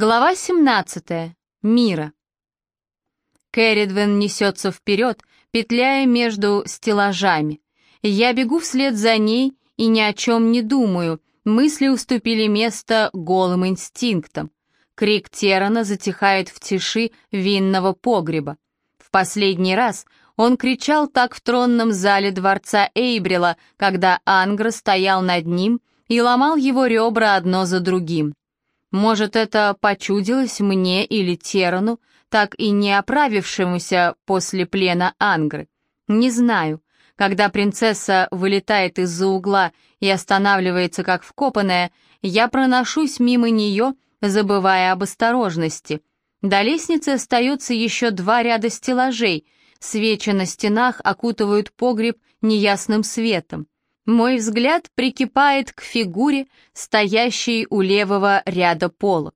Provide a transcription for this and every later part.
Глава 17. Мира. Кэрридвен несется вперед, петляя между стеллажами. Я бегу вслед за ней и ни о чем не думаю, мысли уступили место голым инстинктам. Крик Терана затихает в тиши винного погреба. В последний раз он кричал так в тронном зале дворца Эйбрила, когда Ангра стоял над ним и ломал его ребра одно за другим. Может, это почудилось мне или Терану, так и не оправившемуся после плена Ангры. Не знаю. Когда принцесса вылетает из-за угла и останавливается как вкопанная, я проношусь мимо нее, забывая об осторожности. До лестницы остается еще два ряда стеллажей, свечи на стенах окутывают погреб неясным светом. Мой взгляд прикипает к фигуре, стоящей у левого ряда полок.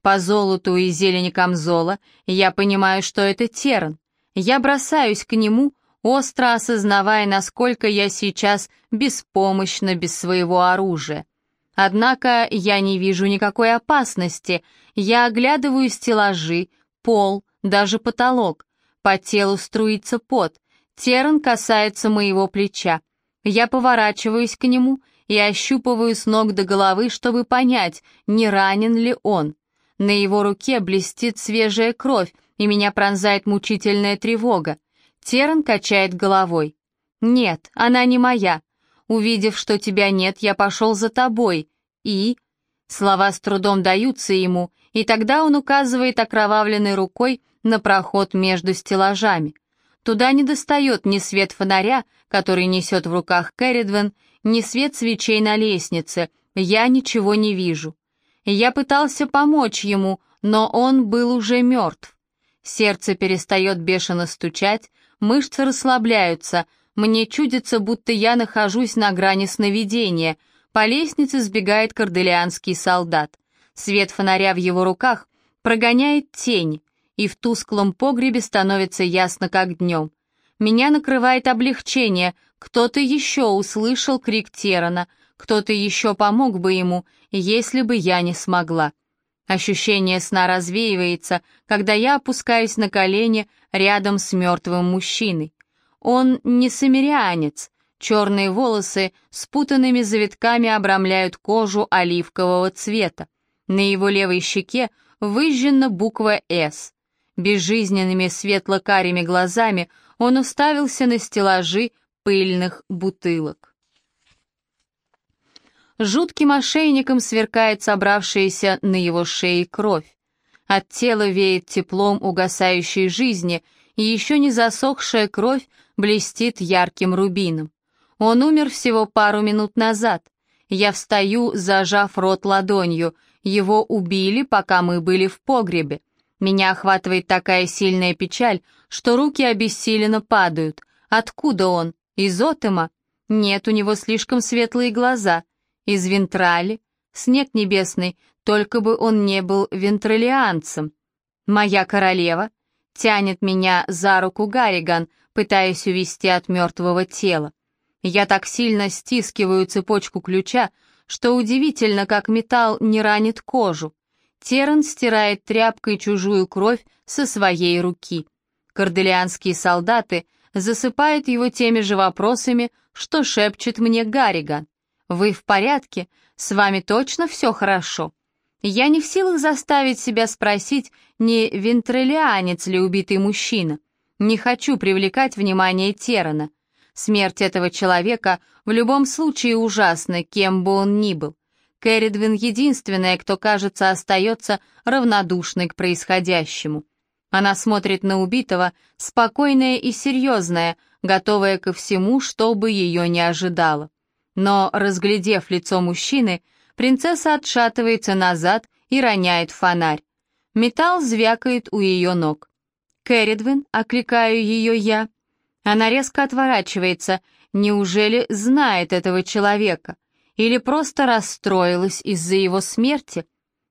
По золоту и зелени камзола я понимаю, что это Терн. Я бросаюсь к нему, остро осознавая, насколько я сейчас беспомощна без своего оружия. Однако я не вижу никакой опасности. Я оглядываю стеллажи, пол, даже потолок. По телу струится пот. Терн касается моего плеча. Я поворачиваюсь к нему и ощупываю с ног до головы, чтобы понять, не ранен ли он. На его руке блестит свежая кровь, и меня пронзает мучительная тревога. Теран качает головой. «Нет, она не моя. Увидев, что тебя нет, я пошел за тобой. И...» Слова с трудом даются ему, и тогда он указывает окровавленной рукой на проход между стеллажами. Туда не достает ни свет фонаря, который несет в руках Кэрридвен, ни свет свечей на лестнице. Я ничего не вижу. Я пытался помочь ему, но он был уже мертв. Сердце перестает бешено стучать, мышцы расслабляются, мне чудится, будто я нахожусь на грани сновидения. По лестнице сбегает корделианский солдат. Свет фонаря в его руках прогоняет тень и в тусклом погребе становится ясно, как днем. Меня накрывает облегчение, кто-то еще услышал крик Терана, кто-то еще помог бы ему, если бы я не смогла. Ощущение сна развеивается, когда я опускаюсь на колени рядом с мертвым мужчиной. Он не самирианец, черные волосы спутанными завитками обрамляют кожу оливкового цвета. На его левой щеке выжжена буква «С». Безжизненными светло-карими глазами он уставился на стеллажи пыльных бутылок. Жутким ошейником сверкает собравшаяся на его шее кровь. От тела веет теплом угасающей жизни, и еще не засохшая кровь блестит ярким рубином. Он умер всего пару минут назад. Я встаю, зажав рот ладонью. Его убили, пока мы были в погребе. Меня охватывает такая сильная печаль, что руки обессиленно падают. Откуда он? Из Отема? Нет, у него слишком светлые глаза. Из Вентрали? Снег небесный, только бы он не был вентралианцем. Моя королева тянет меня за руку Гарриган, пытаясь увести от мертвого тела. Я так сильно стискиваю цепочку ключа, что удивительно, как металл не ранит кожу. Теран стирает тряпкой чужую кровь со своей руки. Корделианские солдаты засыпают его теми же вопросами, что шепчет мне Гарриган. «Вы в порядке? С вами точно все хорошо?» Я не в силах заставить себя спросить, не вентрелианец ли убитый мужчина. Не хочу привлекать внимание Терана. Смерть этого человека в любом случае ужасна, кем бы он ни был. Кэрридвин единственная, кто, кажется, остается равнодушной к происходящему. Она смотрит на убитого, спокойная и серьезная, готовая ко всему, что бы ее не ожидало. Но, разглядев лицо мужчины, принцесса отшатывается назад и роняет фонарь. Металл звякает у ее ног. «Кэрридвин», — окликаю ее я. Она резко отворачивается. Неужели знает этого человека? Или просто расстроилась из-за его смерти.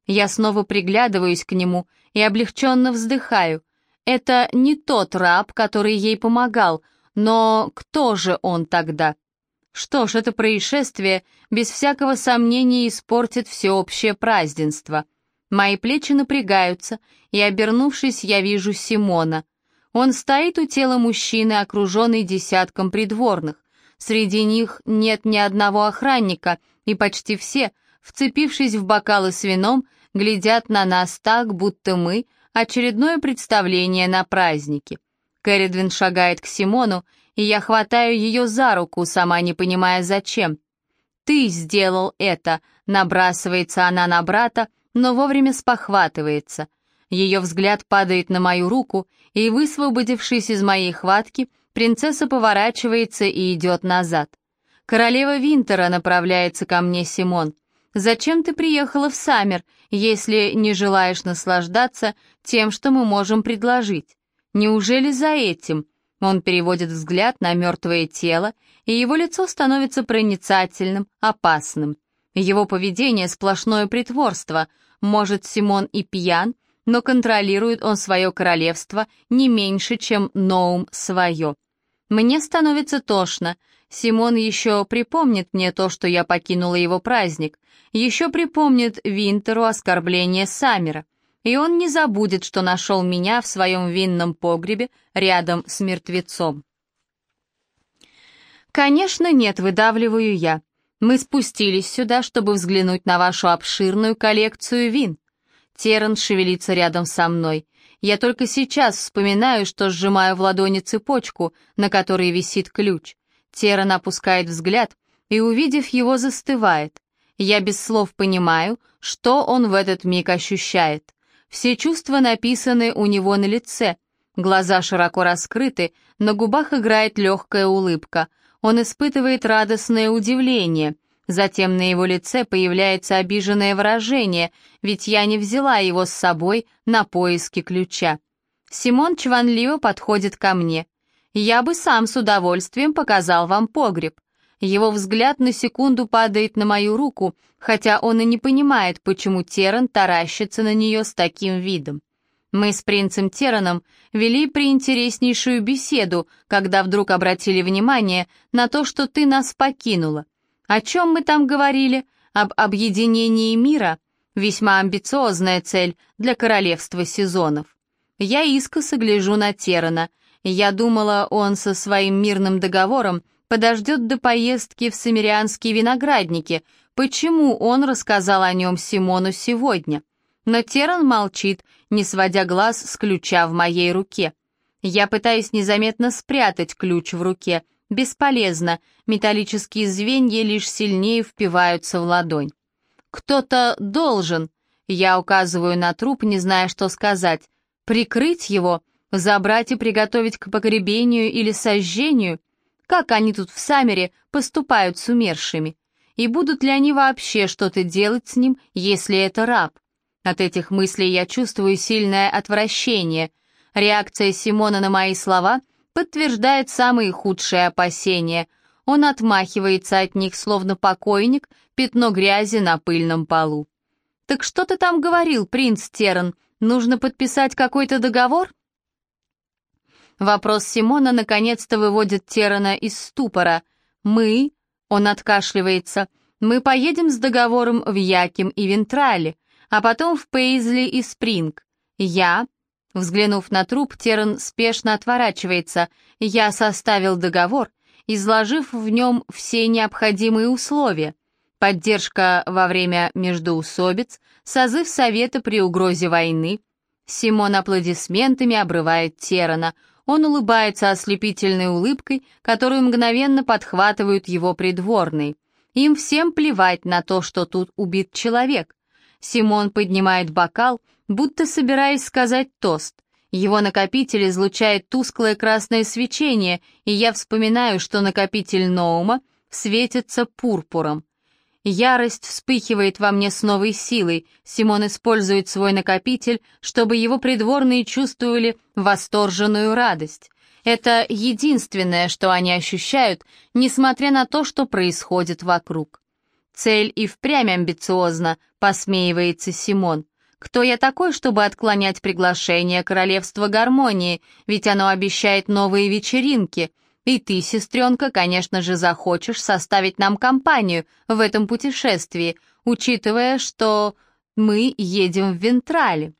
Я снова приглядываюсь к нему и облегченно вздыхаю. Это не тот раб, который ей помогал, но кто же он тогда? Что ж, это происшествие без всякого сомнения испортит всеобщее празднество. Мои плечи напрягаются, и, обернувшись, я вижу Симона. Он стоит у тела мужчины, окруженный десятком придворных. Среди них нет ни одного охранника, и почти все, вцепившись в бокалы с вином, глядят на нас так, будто мы — очередное представление на празднике. Кэрридвин шагает к Симону, и я хватаю ее за руку, сама не понимая зачем. «Ты сделал это», — набрасывается она на брата, но вовремя спохватывается. Ее взгляд падает на мою руку, и, высвободившись из моей хватки, принцесса поворачивается и идет назад. «Королева Винтера направляется ко мне, Симон. Зачем ты приехала в Саммер, если не желаешь наслаждаться тем, что мы можем предложить? Неужели за этим?» Он переводит взгляд на мертвое тело, и его лицо становится проницательным, опасным. Его поведение — сплошное притворство. Может, Симон и пьян, но контролирует он свое королевство не меньше, чем Ноум свое. Мне становится тошно. Симон еще припомнит мне то, что я покинула его праздник, еще припомнит Винтеру оскорбление Саммера, и он не забудет, что нашел меня в своем винном погребе рядом с мертвецом. «Конечно нет, выдавливаю я. Мы спустились сюда, чтобы взглянуть на вашу обширную коллекцию вин. Теран шевелится рядом со мной. Я только сейчас вспоминаю, что сжимаю в ладони цепочку, на которой висит ключ. Теран опускает взгляд и, увидев его, застывает. Я без слов понимаю, что он в этот миг ощущает. Все чувства написаны у него на лице. Глаза широко раскрыты, на губах играет легкая улыбка. Он испытывает радостное удивление. Затем на его лице появляется обиженное выражение, ведь я не взяла его с собой на поиски ключа. Симон чванливо подходит ко мне. «Я бы сам с удовольствием показал вам погреб». Его взгляд на секунду падает на мою руку, хотя он и не понимает, почему Теран таращится на нее с таким видом. Мы с принцем Тераном вели приинтереснейшую беседу, когда вдруг обратили внимание на то, что ты нас покинула. О чем мы там говорили? Об объединении мира? Весьма амбициозная цель для королевства сезонов. Я искоса гляжу на Терана. Я думала, он со своим мирным договором подождет до поездки в Самирианские виноградники. Почему он рассказал о нем Симону сегодня? Но Теран молчит, не сводя глаз с ключа в моей руке. Я пытаюсь незаметно спрятать ключ в руке — Бесполезно, металлические звенья лишь сильнее впиваются в ладонь. «Кто-то должен», я указываю на труп, не зная, что сказать, прикрыть его, забрать и приготовить к погребению или сожжению. Как они тут в Саммере поступают с умершими? И будут ли они вообще что-то делать с ним, если это раб? От этих мыслей я чувствую сильное отвращение. Реакция Симона на мои слова — подтверждает самые худшие опасения. Он отмахивается от них, словно покойник, пятно грязи на пыльном полу. «Так что ты там говорил, принц Терн? Нужно подписать какой-то договор?» Вопрос Симона наконец-то выводит Терана из ступора. «Мы...» — он откашливается. «Мы поедем с договором в Яким и Вентрале, а потом в Пейзли и Спринг. Я, Взглянув на труп, Терн спешно отворачивается. Я составил договор, изложив в нем все необходимые условия. Поддержка во время междоусобиц, созыв совета при угрозе войны. Симон аплодисментами обрывает Терана. Он улыбается ослепительной улыбкой, которую мгновенно подхватывают его придворные. Им всем плевать на то, что тут убит человек. Симон поднимает бокал, будто собираясь сказать тост. Его накопитель излучает тусклое красное свечение, и я вспоминаю, что накопитель Ноума светится пурпуром. Ярость вспыхивает во мне с новой силой. Симон использует свой накопитель, чтобы его придворные чувствовали восторженную радость. Это единственное, что они ощущают, несмотря на то, что происходит вокруг. Цель и впрямь амбициозна, посмеивается Симон. Кто я такой, чтобы отклонять приглашение Королевства Гармонии, ведь оно обещает новые вечеринки. И ты, сестренка, конечно же, захочешь составить нам компанию в этом путешествии, учитывая, что Мы едем в Вентрале.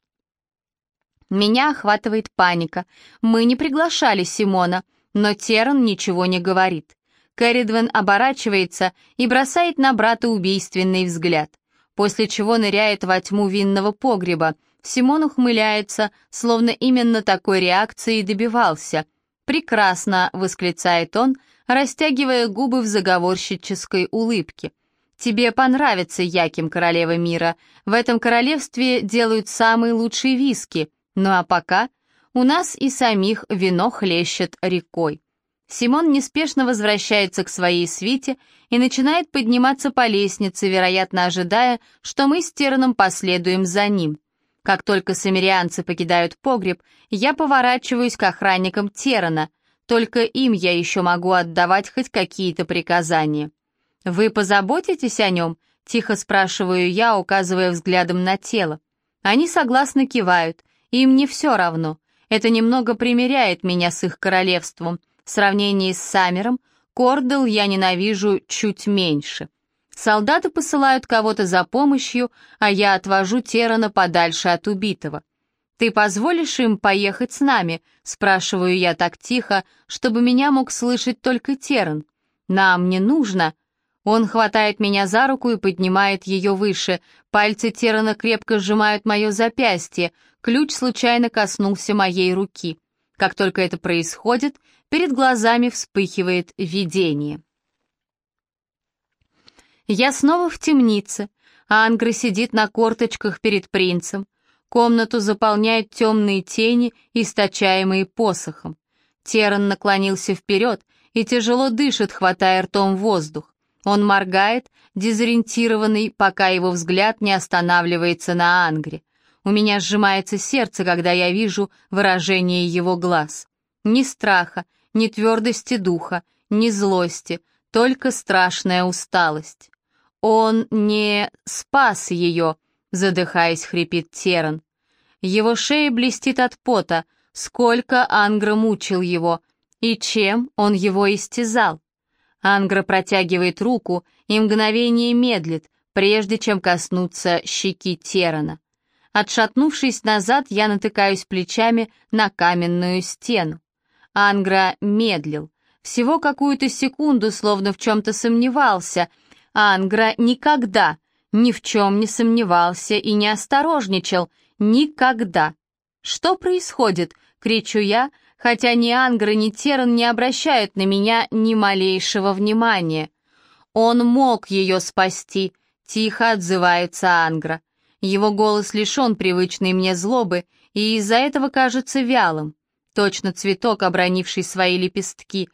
Меня охватывает паника. Мы не приглашали Симона, но Теран ничего не говорит. Кэрридвен оборачивается и бросает на брата убийственный взгляд, после чего ныряет во тьму винного погреба. Симон ухмыляется, словно именно такой реакции добивался. «Прекрасно!» — восклицает он, растягивая губы в заговорщической улыбке. «Тебе понравится, Яким, королева мира. В этом королевстве делают самые лучшие виски. Ну а пока у нас и самих вино хлещет рекой. Симон неспешно возвращается к своей свите и начинает подниматься по лестнице, вероятно, ожидая, что мы с Терном последуем за ним. Как только самирианцы покидают погреб, я поворачиваюсь к охранникам Терана. Только им я еще могу отдавать хоть какие-то приказания. «Вы позаботитесь о нем?» — тихо спрашиваю я, указывая взглядом на тело. Они согласно кивают — им не все равно. Это немного примеряет меня с их королевством. В сравнении с Саммером, Кордел я ненавижу чуть меньше. Солдаты посылают кого-то за помощью, а я отвожу Терана подальше от убитого. «Ты позволишь им поехать с нами?» — спрашиваю я так тихо, чтобы меня мог слышать только Теран. «Нам не нужно», он хватает меня за руку и поднимает ее выше. Пальцы Терана крепко сжимают мое запястье. Ключ случайно коснулся моей руки. Как только это происходит, перед глазами вспыхивает видение. Я снова в темнице. Ангра сидит на корточках перед принцем. Комнату заполняют темные тени, источаемые посохом. Теран наклонился вперед и тяжело дышит, хватая ртом воздух. Он моргает, дезориентированный, пока его взгляд не останавливается на Ангре. У меня сжимается сердце, когда я вижу выражение его глаз. Ни страха, ни твердости духа, ни злости, только страшная усталость. Он не спас ее, задыхаясь, хрипит Теран. Его шея блестит от пота, сколько Ангра мучил его, и чем он его истязал. Ангра протягивает руку и мгновение медлит, прежде чем коснуться щеки Терана. Отшатнувшись назад, я натыкаюсь плечами на каменную стену. Ангра медлил. Всего какую-то секунду, словно в чем-то сомневался. Ангра никогда ни в чем не сомневался и не осторожничал. Никогда. «Что происходит?» — кричу я, хотя ни Ангра, ни Теран не обращают на меня ни малейшего внимания. «Он мог ее спасти», — тихо отзывается Ангра. Его голос лишен привычной мне злобы и из-за этого кажется вялым. Точно цветок, обронивший свои лепестки.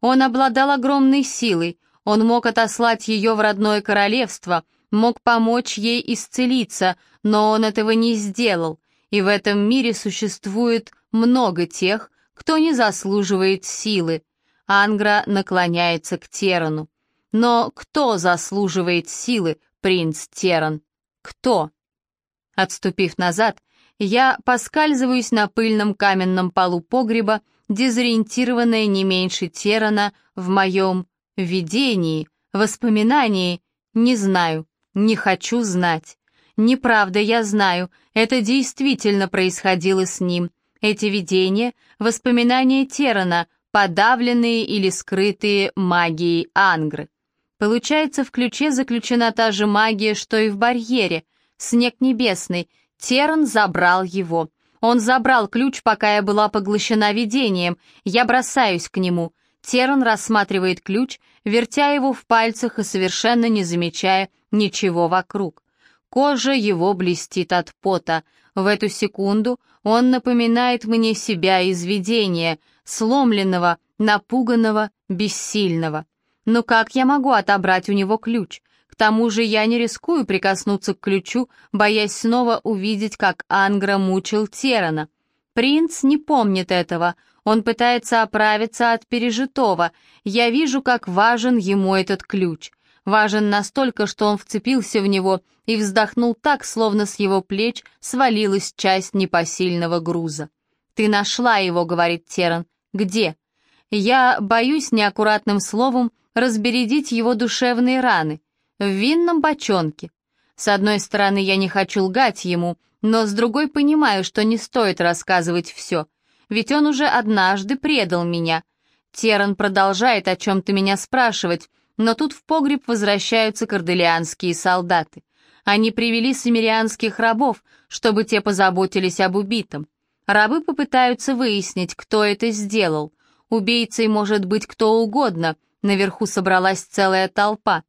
Он обладал огромной силой, он мог отослать ее в родное королевство, мог помочь ей исцелиться, но он этого не сделал, и в этом мире существует много тех, кто не заслуживает силы. Ангра наклоняется к Терану. Но кто заслуживает силы, принц Теран? Кто? Отступив назад, я поскальзываюсь на пыльном каменном полу погреба, дезориентированная не меньше Терана в моем видении, воспоминании, не знаю, не хочу знать. Неправда, я знаю, это действительно происходило с ним, эти видения — воспоминания Терана, подавленные или скрытые магией Ангры. Получается, в ключе заключена та же магия, что и в барьере. Снег небесный. Теран забрал его. Он забрал ключ, пока я была поглощена видением. Я бросаюсь к нему. Теран рассматривает ключ, вертя его в пальцах и совершенно не замечая ничего вокруг. Кожа его блестит от пота. В эту секунду он напоминает мне себя из видения, сломленного, напуганного, бессильного. Но как я могу отобрать у него ключ? К тому же я не рискую прикоснуться к ключу, боясь снова увидеть, как Ангра мучил Терана. Принц не помнит этого, он пытается оправиться от пережитого. Я вижу, как важен ему этот ключ важен настолько, что он вцепился в него и вздохнул так, словно с его плеч свалилась часть непосильного груза. «Ты нашла его», — говорит Теран. «Где?» «Я боюсь неаккуратным словом разбередить его душевные раны. В винном бочонке. С одной стороны, я не хочу лгать ему, но с другой понимаю, что не стоит рассказывать все, ведь он уже однажды предал меня. Теран продолжает о чем-то меня спрашивать, но тут в погреб возвращаются корделианские солдаты. Они привели самирианских рабов, чтобы те позаботились об убитом. Рабы попытаются выяснить, кто это сделал. Убийцей может быть кто угодно, наверху собралась целая толпа.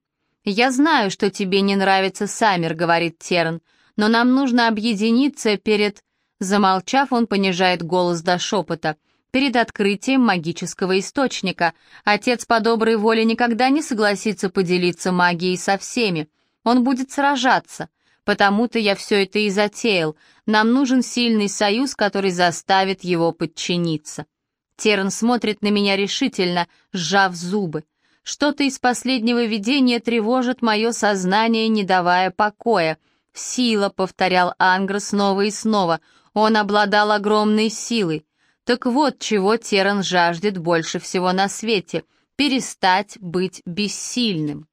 «Я знаю, что тебе не нравится Саммер», — говорит Терн, «но нам нужно объединиться перед...» Замолчав, он понижает голос до шепота. «Перед открытием магического источника. Отец по доброй воле никогда не согласится поделиться магией со всеми. Он будет сражаться. Потому-то я все это и затеял. Нам нужен сильный союз, который заставит его подчиниться». Терн смотрит на меня решительно, сжав зубы. Что-то из последнего видения тревожит мое сознание, не давая покоя. «Сила», — повторял Ангр снова и снова, — «он обладал огромной силой». Так вот, чего Теран жаждет больше всего на свете — перестать быть бессильным.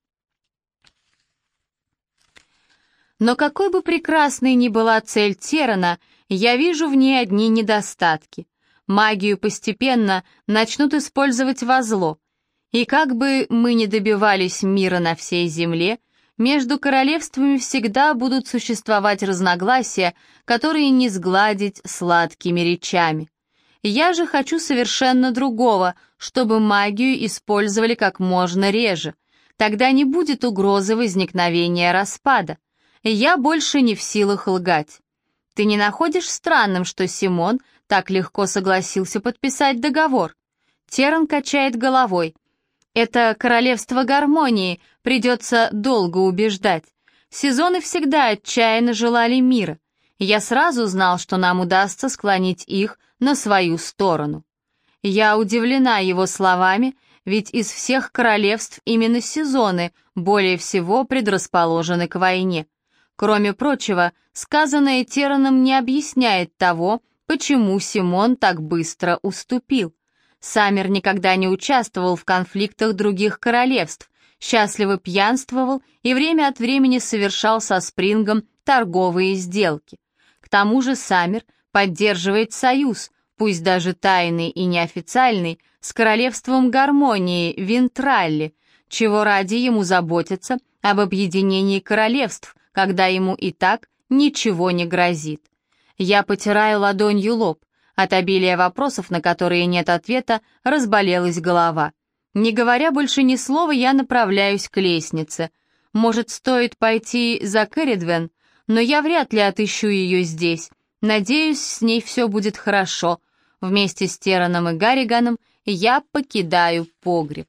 Но какой бы прекрасной ни была цель Терана, я вижу в ней одни недостатки. Магию постепенно начнут использовать во зло — и как бы мы ни добивались мира на всей земле, между королевствами всегда будут существовать разногласия, которые не сгладить сладкими речами. Я же хочу совершенно другого, чтобы магию использовали как можно реже. Тогда не будет угрозы возникновения распада. Я больше не в силах лгать. Ты не находишь странным, что Симон так легко согласился подписать договор? Теран качает головой. Это королевство гармонии, придется долго убеждать. Сезоны всегда отчаянно желали мира. Я сразу знал, что нам удастся склонить их на свою сторону. Я удивлена его словами, ведь из всех королевств именно сезоны более всего предрасположены к войне. Кроме прочего, сказанное Тераном не объясняет того, почему Симон так быстро уступил. Саммер никогда не участвовал в конфликтах других королевств, счастливо пьянствовал и время от времени совершал со Спрингом торговые сделки. К тому же Саммер поддерживает союз, пусть даже тайный и неофициальный, с королевством гармонии Винтралли, чего ради ему заботиться об объединении королевств, когда ему и так ничего не грозит. Я потираю ладонью лоб, от обилия вопросов, на которые нет ответа, разболелась голова. Не говоря больше ни слова, я направляюсь к лестнице. Может, стоит пойти за Кэрридвен, но я вряд ли отыщу ее здесь. Надеюсь, с ней все будет хорошо. Вместе с Тераном и Гарриганом я покидаю погреб.